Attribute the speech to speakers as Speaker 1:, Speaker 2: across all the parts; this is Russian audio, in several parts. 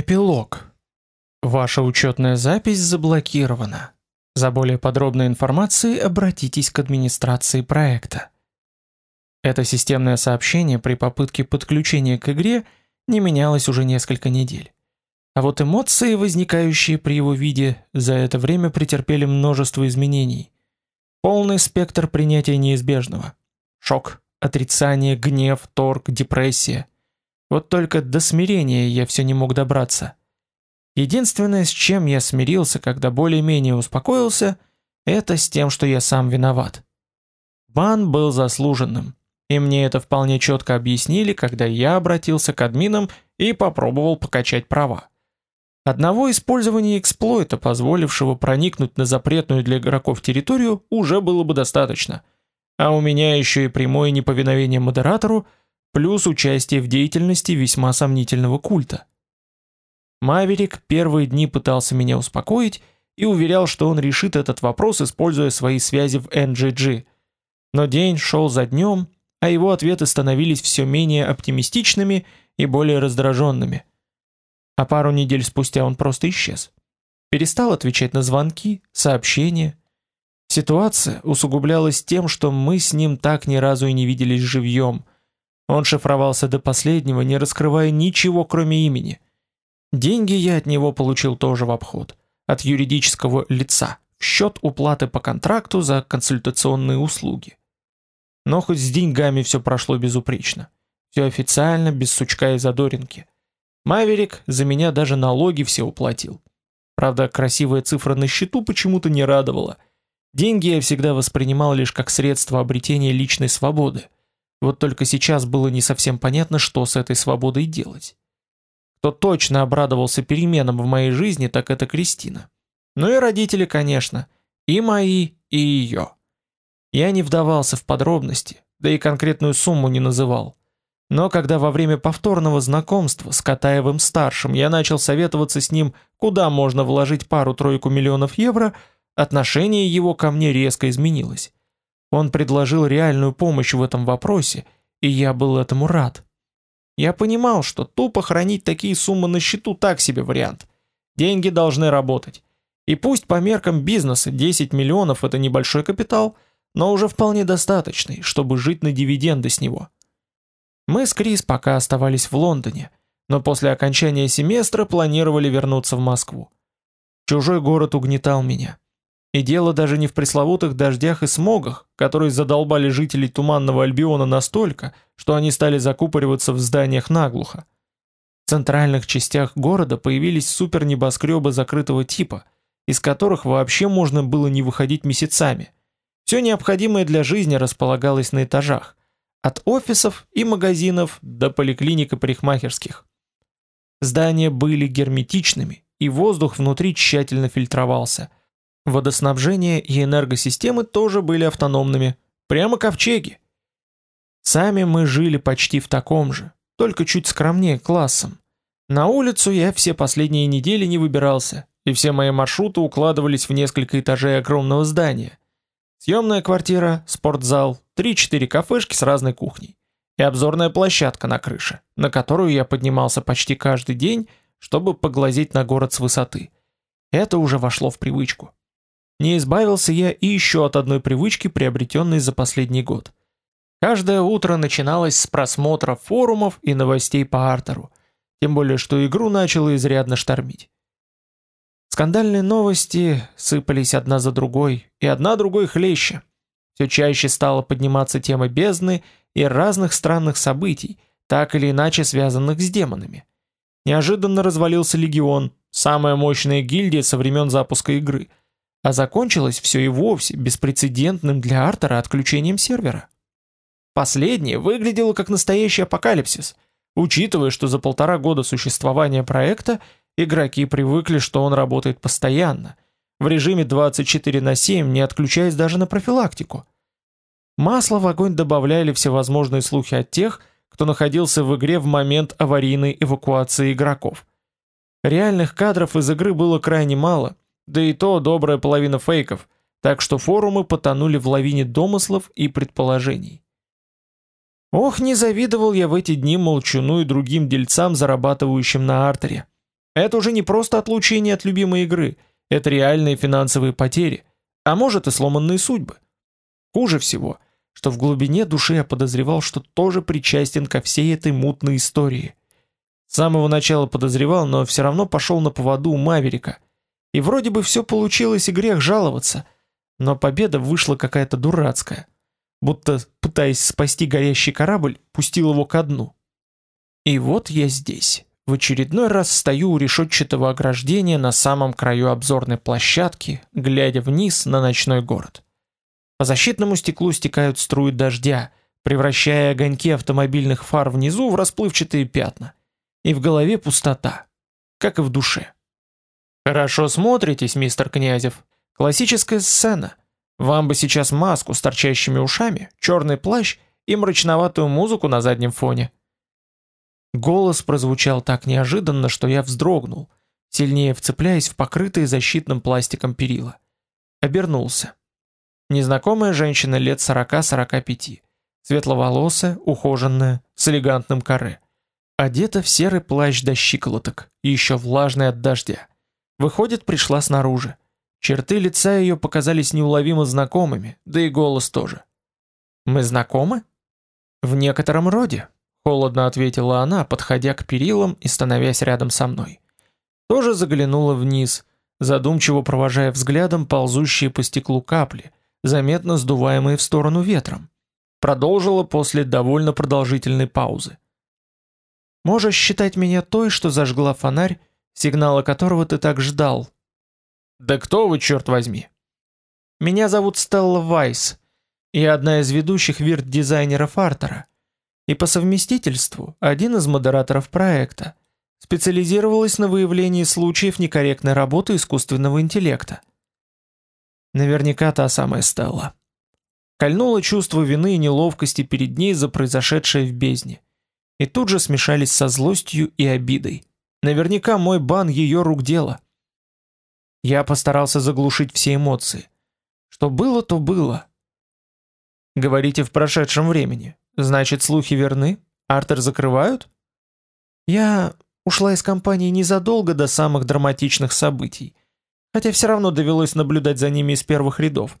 Speaker 1: Эпилог. Ваша учетная запись заблокирована. За более подробной информацией обратитесь к администрации проекта. Это системное сообщение при попытке подключения к игре не менялось уже несколько недель. А вот эмоции, возникающие при его виде, за это время претерпели множество изменений. Полный спектр принятия неизбежного. Шок, отрицание, гнев, торг, депрессия. Вот только до смирения я все не мог добраться. Единственное, с чем я смирился, когда более-менее успокоился, это с тем, что я сам виноват. Бан был заслуженным, и мне это вполне четко объяснили, когда я обратился к админам и попробовал покачать права. Одного использования эксплойта, позволившего проникнуть на запретную для игроков территорию, уже было бы достаточно. А у меня еще и прямое неповиновение модератору, плюс участие в деятельности весьма сомнительного культа. Маверик первые дни пытался меня успокоить и уверял, что он решит этот вопрос, используя свои связи в NGG. Но день шел за днем, а его ответы становились все менее оптимистичными и более раздраженными а пару недель спустя он просто исчез. Перестал отвечать на звонки, сообщения. Ситуация усугублялась тем, что мы с ним так ни разу и не виделись живьем. Он шифровался до последнего, не раскрывая ничего, кроме имени. Деньги я от него получил тоже в обход, от юридического лица, в счет уплаты по контракту за консультационные услуги. Но хоть с деньгами все прошло безупречно. Все официально, без сучка и задоринки. Маверик за меня даже налоги все уплатил. Правда, красивая цифра на счету почему-то не радовала. Деньги я всегда воспринимал лишь как средство обретения личной свободы. Вот только сейчас было не совсем понятно, что с этой свободой делать. Кто точно обрадовался переменам в моей жизни, так это Кристина. Ну и родители, конечно. И мои, и ее. Я не вдавался в подробности, да и конкретную сумму не называл. Но когда во время повторного знакомства с Катаевым-старшим я начал советоваться с ним, куда можно вложить пару-тройку миллионов евро, отношение его ко мне резко изменилось. Он предложил реальную помощь в этом вопросе, и я был этому рад. Я понимал, что тупо хранить такие суммы на счету так себе вариант. Деньги должны работать. И пусть по меркам бизнеса 10 миллионов это небольшой капитал, но уже вполне достаточный, чтобы жить на дивиденды с него. Мы с Крис пока оставались в Лондоне, но после окончания семестра планировали вернуться в Москву. Чужой город угнетал меня. И дело даже не в пресловутых дождях и смогах, которые задолбали жителей Туманного Альбиона настолько, что они стали закупориваться в зданиях наглухо. В центральных частях города появились супернебоскребы закрытого типа, из которых вообще можно было не выходить месяцами. Все необходимое для жизни располагалось на этажах, от офисов и магазинов до поликлиник и парикмахерских. Здания были герметичными, и воздух внутри тщательно фильтровался. Водоснабжение и энергосистемы тоже были автономными, прямо ковчеги. Сами мы жили почти в таком же, только чуть скромнее классом. На улицу я все последние недели не выбирался, и все мои маршруты укладывались в несколько этажей огромного здания. Съемная квартира, спортзал, 3-4 кафешки с разной кухней. И обзорная площадка на крыше, на которую я поднимался почти каждый день, чтобы поглазеть на город с высоты. Это уже вошло в привычку. Не избавился я и еще от одной привычки, приобретенной за последний год. Каждое утро начиналось с просмотра форумов и новостей по Артеру, тем более что игру начало изрядно штормить. Скандальные новости сыпались одна за другой, и одна другой хлеще. Все чаще стала подниматься тема бездны и разных странных событий, так или иначе связанных с демонами. Неожиданно развалился легион, самая мощная гильдия со времен запуска игры, а закончилось все и вовсе беспрецедентным для Артера отключением сервера. Последнее выглядело как настоящий апокалипсис, учитывая, что за полтора года существования проекта игроки привыкли, что он работает постоянно – в режиме 24 на 7, не отключаясь даже на профилактику. Масло в огонь добавляли всевозможные слухи от тех, кто находился в игре в момент аварийной эвакуации игроков. Реальных кадров из игры было крайне мало, да и то добрая половина фейков, так что форумы потонули в лавине домыслов и предположений. Ох, не завидовал я в эти дни молчуну и другим дельцам, зарабатывающим на артере. Это уже не просто отлучение от любимой игры, это реальные финансовые потери, а может и сломанные судьбы. Хуже всего, что в глубине души я подозревал, что тоже причастен ко всей этой мутной истории. С самого начала подозревал, но все равно пошел на поводу у Маверика. И вроде бы все получилось и грех жаловаться, но победа вышла какая-то дурацкая. Будто, пытаясь спасти горящий корабль, пустил его ко дну. И вот я здесь. В очередной раз стою у решетчатого ограждения на самом краю обзорной площадки, глядя вниз на ночной город. По защитному стеклу стекают струи дождя, превращая огоньки автомобильных фар внизу в расплывчатые пятна. И в голове пустота, как и в душе. Хорошо смотритесь, мистер Князев. Классическая сцена. Вам бы сейчас маску с торчащими ушами, черный плащ и мрачноватую музыку на заднем фоне. Голос прозвучал так неожиданно, что я вздрогнул, сильнее вцепляясь в покрытые защитным пластиком перила. Обернулся. Незнакомая женщина лет 40-45, светловолосая, ухоженная, с элегантным каре. Одета в серый плащ до щиколоток, еще влажный от дождя. Выходит, пришла снаружи. Черты лица ее показались неуловимо знакомыми, да и голос тоже. «Мы знакомы?» «В некотором роде», Холодно ответила она, подходя к перилам и становясь рядом со мной. Тоже заглянула вниз, задумчиво провожая взглядом ползущие по стеклу капли, заметно сдуваемые в сторону ветром. Продолжила после довольно продолжительной паузы. «Можешь считать меня той, что зажгла фонарь, сигнала которого ты так ждал». «Да кто вы, черт возьми?» «Меня зовут Стелла Вайс. Я одна из ведущих вирт-дизайнеров Артера и по совместительству один из модераторов проекта, специализировалась на выявлении случаев некорректной работы искусственного интеллекта. Наверняка та самая Стелла. Кольнуло чувство вины и неловкости перед ней за произошедшее в бездне. И тут же смешались со злостью и обидой. Наверняка мой бан ее рук дело. Я постарался заглушить все эмоции. Что было, то было. Говорите в прошедшем времени. Значит, слухи верны? Артер закрывают? Я ушла из компании незадолго до самых драматичных событий, хотя все равно довелось наблюдать за ними из первых рядов,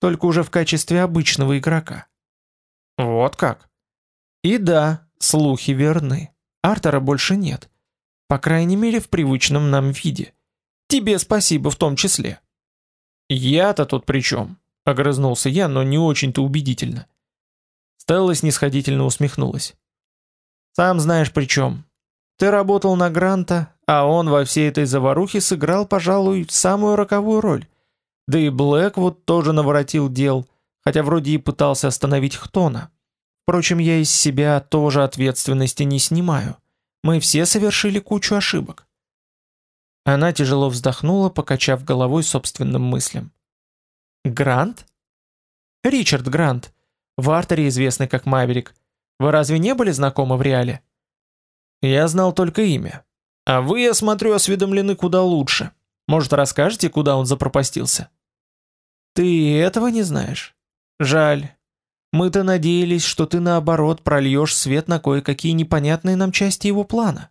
Speaker 1: только уже в качестве обычного игрока. Вот как? И да, слухи верны. Артера больше нет. По крайней мере, в привычном нам виде. Тебе спасибо в том числе. Я-то тут при чем? Огрызнулся я, но не очень-то убедительно. Стелла снисходительно усмехнулась. «Сам знаешь при чем. Ты работал на Гранта, а он во всей этой заварухе сыграл, пожалуй, самую роковую роль. Да и Блэк вот тоже наворотил дел, хотя вроде и пытался остановить Хтона. Впрочем, я из себя тоже ответственности не снимаю. Мы все совершили кучу ошибок». Она тяжело вздохнула, покачав головой собственным мыслям. «Грант?» «Ричард Грант. В артере известный как Маверик. Вы разве не были знакомы в реале? Я знал только имя. А вы, я смотрю, осведомлены куда лучше. Может, расскажете, куда он запропастился? Ты этого не знаешь? Жаль. Мы-то надеялись, что ты наоборот прольешь свет на кое-какие непонятные нам части его плана.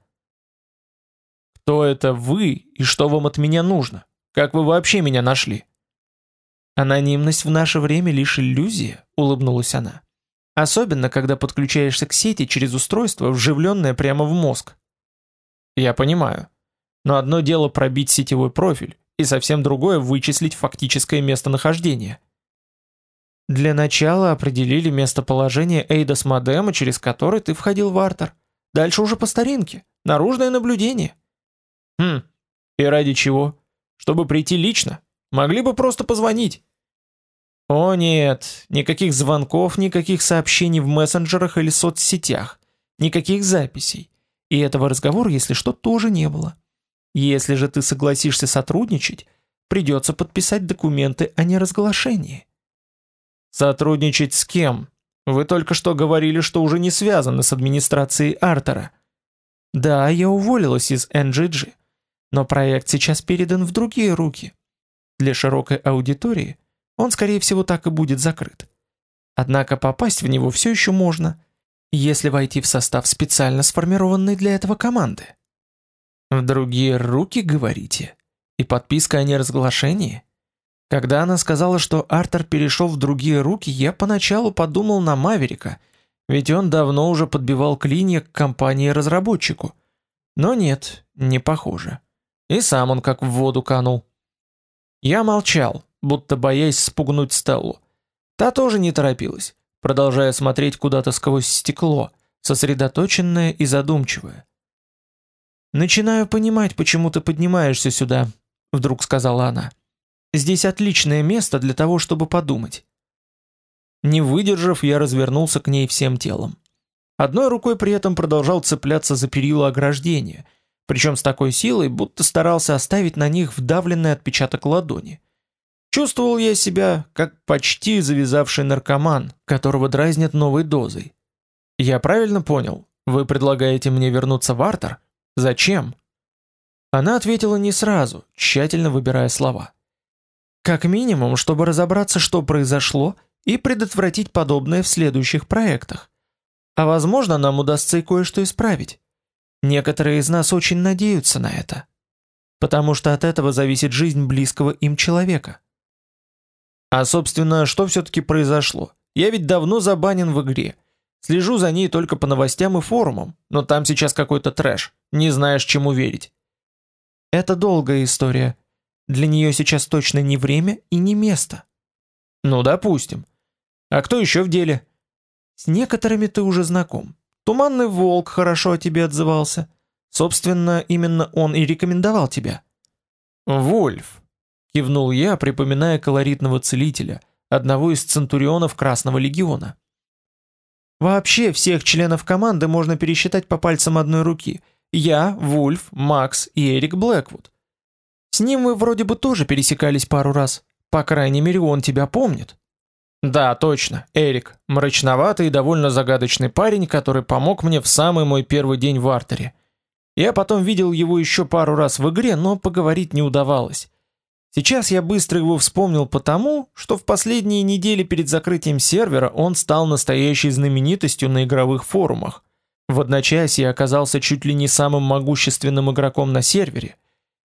Speaker 1: Кто это вы и что вам от меня нужно? Как вы вообще меня нашли? Анонимность в наше время лишь иллюзия, улыбнулась она. Особенно, когда подключаешься к сети через устройство, вживленное прямо в мозг. Я понимаю. Но одно дело пробить сетевой профиль, и совсем другое вычислить фактическое местонахождение. Для начала определили местоположение Эйдос модема, через который ты входил в Артер. Дальше уже по старинке. Наружное наблюдение. Хм, и ради чего? Чтобы прийти лично? Могли бы просто позвонить. О нет, никаких звонков, никаких сообщений в мессенджерах или соцсетях, никаких записей. И этого разговора, если что, тоже не было. Если же ты согласишься сотрудничать, придется подписать документы о неразглашении. Сотрудничать с кем? Вы только что говорили, что уже не связаны с администрацией Артера. Да, я уволилась из NGG, но проект сейчас передан в другие руки. Для широкой аудитории он, скорее всего, так и будет закрыт. Однако попасть в него все еще можно, если войти в состав специально сформированной для этого команды. В другие руки, говорите? И подписка о неразглашении? Когда она сказала, что Артер перешел в другие руки, я поначалу подумал на Маверика, ведь он давно уже подбивал клинья к компании-разработчику. Но нет, не похоже. И сам он как в воду канул. Я молчал, будто боясь спугнуть Стеллу. Та тоже не торопилась, продолжая смотреть куда-то сквозь стекло, сосредоточенная и задумчивая. «Начинаю понимать, почему ты поднимаешься сюда», — вдруг сказала она. Здесь отличное место для того, чтобы подумать. Не выдержав, я развернулся к ней всем телом. Одной рукой при этом продолжал цепляться за перила ограждения, причем с такой силой, будто старался оставить на них вдавленный отпечаток ладони. Чувствовал я себя, как почти завязавший наркоман, которого дразнят новой дозой. Я правильно понял? Вы предлагаете мне вернуться в Артер? Зачем? Она ответила не сразу, тщательно выбирая слова. Как минимум, чтобы разобраться, что произошло, и предотвратить подобное в следующих проектах. А возможно, нам удастся и кое-что исправить. Некоторые из нас очень надеются на это. Потому что от этого зависит жизнь близкого им человека. А, собственно, что все-таки произошло? Я ведь давно забанен в игре. Слежу за ней только по новостям и форумам, но там сейчас какой-то трэш. Не знаешь, чему верить. Это долгая история. Для нее сейчас точно не время и не место. Ну, допустим. А кто еще в деле? С некоторыми ты уже знаком. Туманный волк хорошо о тебе отзывался. Собственно, именно он и рекомендовал тебя. Вольф, кивнул я, припоминая колоритного целителя, одного из центурионов Красного легиона. Вообще всех членов команды можно пересчитать по пальцам одной руки. Я, Вульф, Макс и Эрик Блэквуд. С ним мы вроде бы тоже пересекались пару раз. По крайней мере, он тебя помнит. Да, точно, Эрик, мрачноватый и довольно загадочный парень, который помог мне в самый мой первый день в артере. Я потом видел его еще пару раз в игре, но поговорить не удавалось. Сейчас я быстро его вспомнил потому, что в последние недели перед закрытием сервера он стал настоящей знаменитостью на игровых форумах. В одночасье оказался чуть ли не самым могущественным игроком на сервере,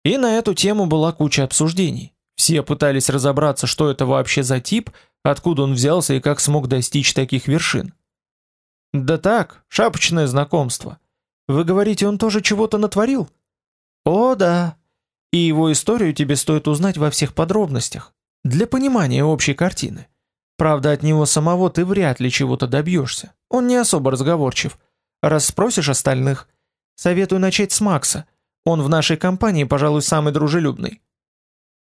Speaker 1: и на эту тему была куча обсуждений. Все пытались разобраться, что это вообще за тип, откуда он взялся и как смог достичь таких вершин. Да так, шапочное знакомство. Вы говорите, он тоже чего-то натворил? О, да. И его историю тебе стоит узнать во всех подробностях, для понимания общей картины. Правда, от него самого ты вряд ли чего-то добьешься. Он не особо разговорчив. Раз спросишь остальных, советую начать с Макса – он в нашей компании, пожалуй, самый дружелюбный.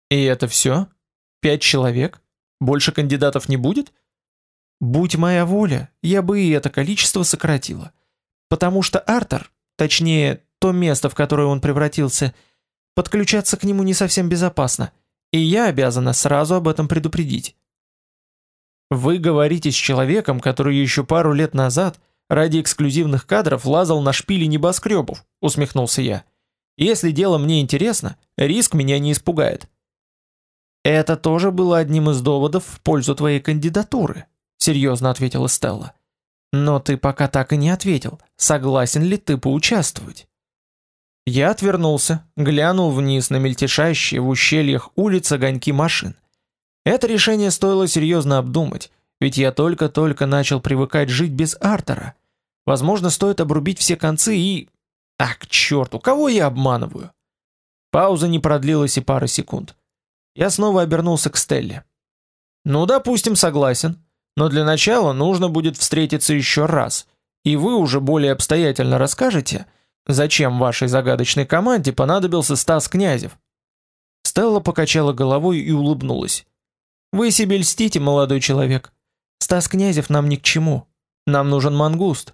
Speaker 1: И это все? Пять человек? Больше кандидатов не будет? Будь моя воля, я бы и это количество сократила. Потому что Артер, точнее, то место, в которое он превратился, подключаться к нему не совсем безопасно, и я обязана сразу об этом предупредить. Вы говорите с человеком, который еще пару лет назад ради эксклюзивных кадров лазал на шпили небоскребов, усмехнулся я. Если дело мне интересно, риск меня не испугает. Это тоже было одним из доводов в пользу твоей кандидатуры, серьезно ответила Стелла. Но ты пока так и не ответил, согласен ли ты поучаствовать. Я отвернулся, глянул вниз на мельтешащие в ущельях улиц огоньки машин. Это решение стоило серьезно обдумать, ведь я только-только начал привыкать жить без Артера. Возможно, стоит обрубить все концы и Ах, к черту, кого я обманываю? Пауза не продлилась и пары секунд. Я снова обернулся к Стелле. Ну, допустим, согласен. Но для начала нужно будет встретиться еще раз. И вы уже более обстоятельно расскажете, зачем вашей загадочной команде понадобился Стас Князев. Стелла покачала головой и улыбнулась. Вы себе льстите, молодой человек. Стас Князев нам ни к чему. Нам нужен мангуст.